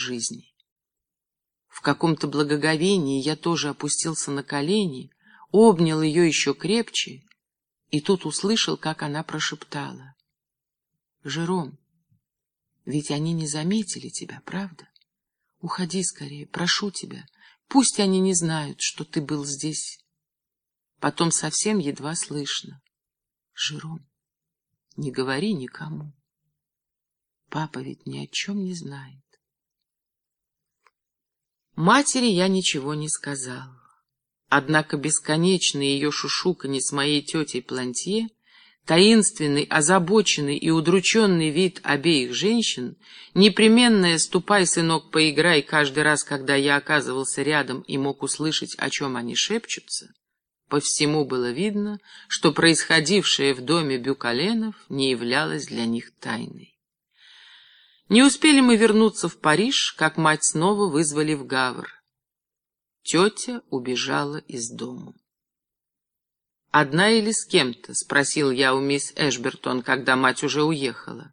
жизни. В каком-то благоговении я тоже опустился на колени, обнял ее еще крепче и тут услышал, как она прошептала. «Жером, ведь они не заметили тебя, правда? Уходи скорее, прошу тебя. Пусть они не знают, что ты был здесь. Потом совсем едва слышно. Жером, не говори никому. Папа ведь ни о чем не знает. Матери я ничего не сказал. Однако бесконечное ее шушуканье с моей тетей Плантье таинственный, озабоченный и удрученный вид обеих женщин, непременное «ступай, сынок, поиграй» каждый раз, когда я оказывался рядом и мог услышать, о чем они шепчутся, по всему было видно, что происходившее в доме Бюкаленов не являлось для них тайной. Не успели мы вернуться в Париж, как мать снова вызвали в Гавр. Тетя убежала из дома. «Одна или с кем-то?» — спросил я у мисс Эшбертон, когда мать уже уехала.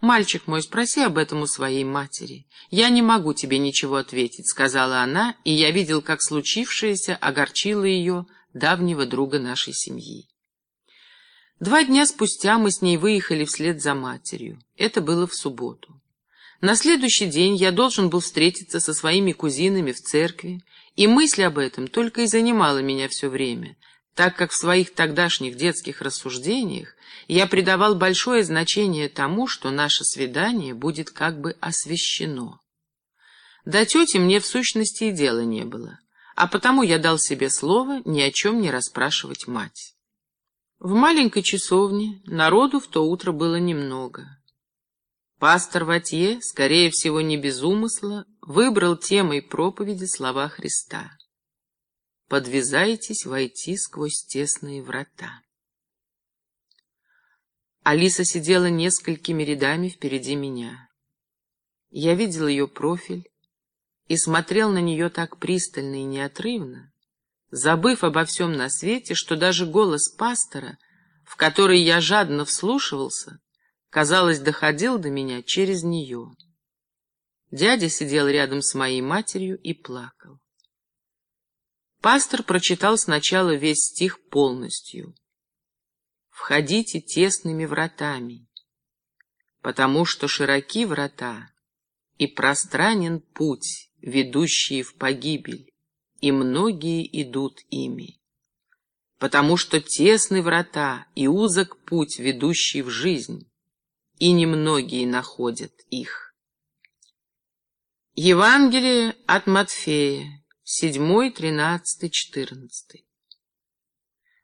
«Мальчик мой, спроси об этом у своей матери. Я не могу тебе ничего ответить», — сказала она, и я видел, как случившееся огорчило ее, давнего друга нашей семьи. Два дня спустя мы с ней выехали вслед за матерью. Это было в субботу. На следующий день я должен был встретиться со своими кузинами в церкви, и мысль об этом только и занимала меня все время — так как в своих тогдашних детских рассуждениях я придавал большое значение тому, что наше свидание будет как бы освящено. До тети мне в сущности и дела не было, а потому я дал себе слово ни о чем не расспрашивать мать. В маленькой часовне народу в то утро было немного. Пастор Ватье, скорее всего не без умысла, выбрал темой проповеди слова Христа подвязайтесь войти сквозь тесные врата. Алиса сидела несколькими рядами впереди меня. Я видел ее профиль и смотрел на нее так пристально и неотрывно, забыв обо всем на свете, что даже голос пастора, в который я жадно вслушивался, казалось, доходил до меня через нее. Дядя сидел рядом с моей матерью и плакал. Пастор прочитал сначала весь стих полностью. «Входите тесными вратами, потому что широки врата и пространен путь, ведущий в погибель, и многие идут ими. Потому что тесны врата и узок путь, ведущий в жизнь, и немногие находят их». Евангелие от Матфея, седьмой, тринадцатый, четырнадцатый.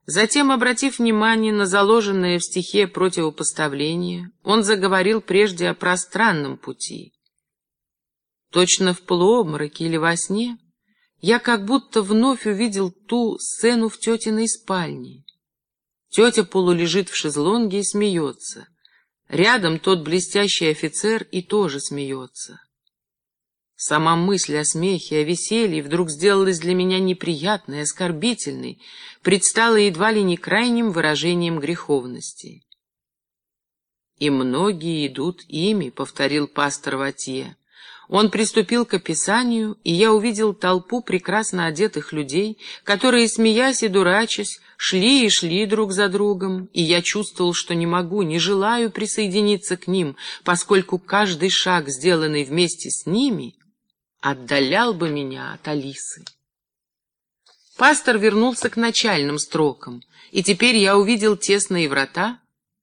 Затем, обратив внимание на заложенное в стихе противопоставление, он заговорил прежде о пространном пути. Точно в полуобмороке или во сне я как будто вновь увидел ту сцену в тетиной спальне. Тетя полулежит в шезлонге и смеется. Рядом тот блестящий офицер и тоже смеется. Сама мысль о смехе, о веселье вдруг сделалась для меня неприятной, оскорбительной, предстала едва ли не крайним выражением греховности. «И многие идут ими», — повторил пастор Ватье. Он приступил к описанию, и я увидел толпу прекрасно одетых людей, которые, смеясь и дурачась, шли и шли друг за другом, и я чувствовал, что не могу, не желаю присоединиться к ним, поскольку каждый шаг, сделанный вместе с ними, отдалял бы меня от Алисы. Пастор вернулся к начальным строкам, и теперь я увидел тесные врата,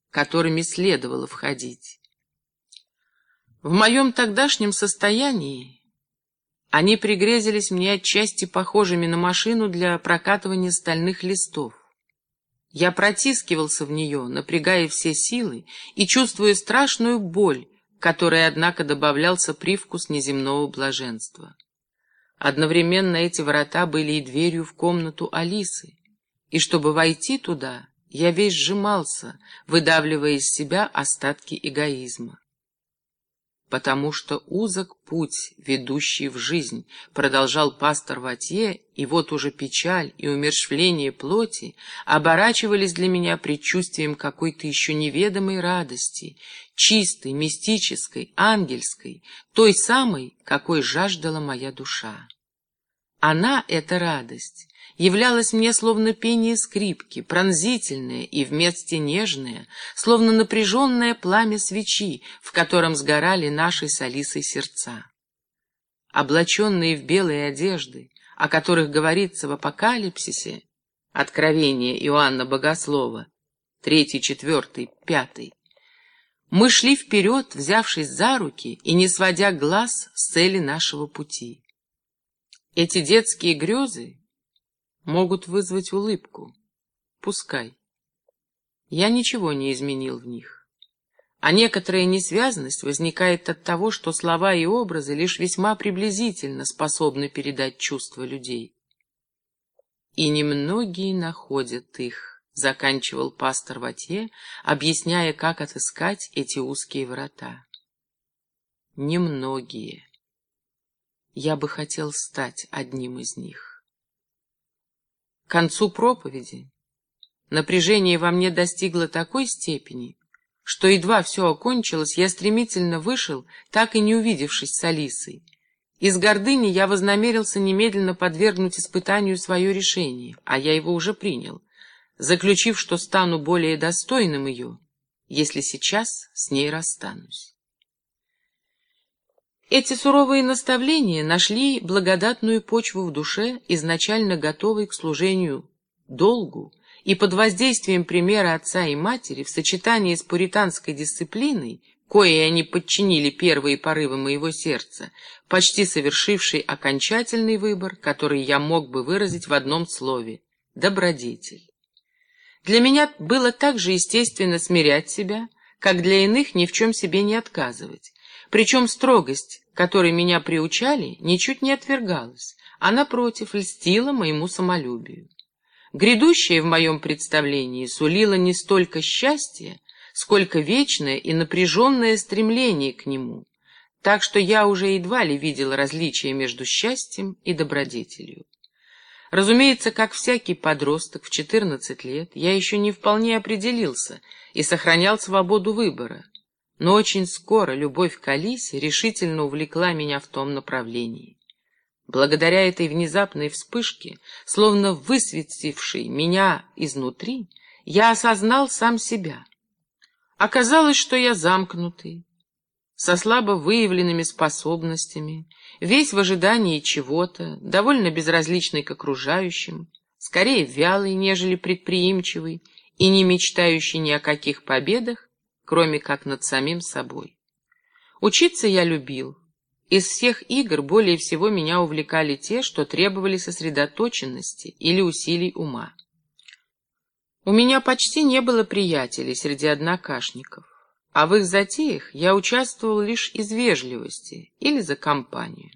которыми следовало входить. В моем тогдашнем состоянии они пригрезились мне отчасти похожими на машину для прокатывания стальных листов. Я протискивался в нее, напрягая все силы и чувствуя страшную боль, которой, однако, добавлялся привкус неземного блаженства. Одновременно эти врата были и дверью в комнату Алисы, и чтобы войти туда, я весь сжимался, выдавливая из себя остатки эгоизма. Потому что узок путь, ведущий в жизнь, продолжал пастор Ватье, и вот уже печаль и умерщвление плоти оборачивались для меня предчувствием какой-то еще неведомой радости, чистой, мистической, ангельской, той самой, какой жаждала моя душа. Она, эта радость, являлась мне словно пение скрипки, пронзительное и вместе нежное, словно напряженное пламя свечи, в котором сгорали наши с Алисой сердца. Облаченные в белые одежды, о которых говорится в Апокалипсисе, Откровение Иоанна Богослова, третий, четвертый, пятый, мы шли вперед, взявшись за руки и не сводя глаз с цели нашего пути. Эти детские грезы могут вызвать улыбку. Пускай. Я ничего не изменил в них. А некоторая несвязность возникает от того, что слова и образы лишь весьма приблизительно способны передать чувства людей. И немногие находят их, заканчивал пастор Ватье, объясняя, как отыскать эти узкие врата. Немногие. Я бы хотел стать одним из них. К концу проповеди напряжение во мне достигло такой степени, что едва все окончилось, я стремительно вышел, так и не увидевшись с Алисой. Из гордыни я вознамерился немедленно подвергнуть испытанию свое решение, а я его уже принял, заключив, что стану более достойным ее, если сейчас с ней расстанусь. Эти суровые наставления нашли благодатную почву в душе, изначально готовой к служению долгу, и под воздействием примера отца и матери в сочетании с пуританской дисциплиной, коей они подчинили первые порывы моего сердца, почти совершивший окончательный выбор, который я мог бы выразить в одном слове — добродетель. Для меня было так же естественно смирять себя, как для иных ни в чем себе не отказывать, причем строгость, которой меня приучали, ничуть не отвергалась, а, напротив, льстила моему самолюбию. Грядущее в моем представлении сулило не столько счастье, сколько вечное и напряженное стремление к нему, так что я уже едва ли видел различия между счастьем и добродетелью. Разумеется, как всякий подросток в 14 лет, я еще не вполне определился и сохранял свободу выбора, но очень скоро любовь к Алисе решительно увлекла меня в том направлении. Благодаря этой внезапной вспышке, словно высветившей меня изнутри, я осознал сам себя. Оказалось, что я замкнутый, со слабо выявленными способностями, весь в ожидании чего-то, довольно безразличный к окружающим, скорее вялый, нежели предприимчивый, и не мечтающий ни о каких победах, кроме как над самим собой. Учиться я любил. Из всех игр более всего меня увлекали те, что требовали сосредоточенности или усилий ума. У меня почти не было приятелей среди однокашников, а в их затеях я участвовал лишь из вежливости или за компанию.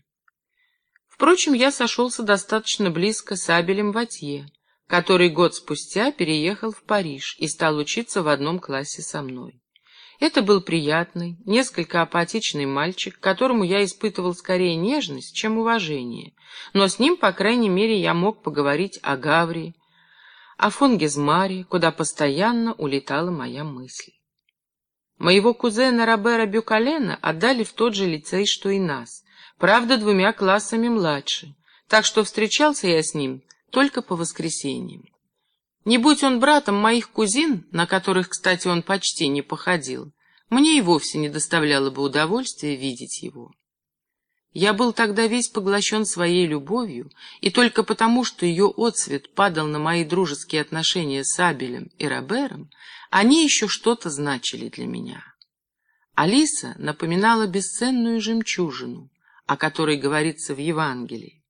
Впрочем, я сошелся достаточно близко с Абелем Ватье, который год спустя переехал в Париж и стал учиться в одном классе со мной. Это был приятный, несколько апатичный мальчик, которому я испытывал скорее нежность, чем уважение, но с ним, по крайней мере, я мог поговорить о Гаврии, о Фонгезмаре, куда постоянно улетала моя мысль. Моего кузена Робера Бюкалена отдали в тот же лицей, что и нас, правда, двумя классами младше, так что встречался я с ним только по воскресеньям. Не будь он братом моих кузин, на которых, кстати, он почти не походил, мне и вовсе не доставляло бы удовольствия видеть его. Я был тогда весь поглощен своей любовью, и только потому, что ее отцвет падал на мои дружеские отношения с Абелем и Робером, они еще что-то значили для меня. Алиса напоминала бесценную жемчужину, о которой говорится в Евангелии.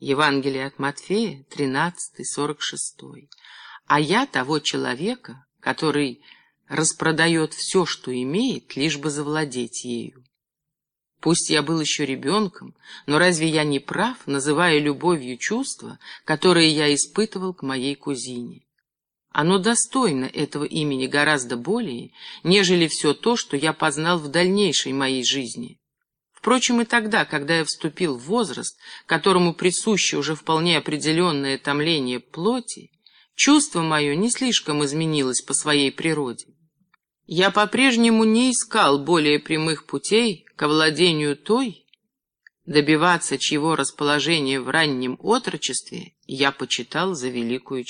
Евангелие от Матфея, 13, 46 а я того человека, который распродает все, что имеет, лишь бы завладеть ею. Пусть я был еще ребенком, но разве я не прав, называя любовью чувства, которое я испытывал к моей кузине? Оно достойно этого имени гораздо более, нежели все то, что я познал в дальнейшей моей жизни, Впрочем, и тогда, когда я вступил в возраст, которому присуще уже вполне определенное томление плоти, чувство мое не слишком изменилось по своей природе. Я по-прежнему не искал более прямых путей к овладению той, добиваться чьего расположения в раннем отрочестве я почитал за великую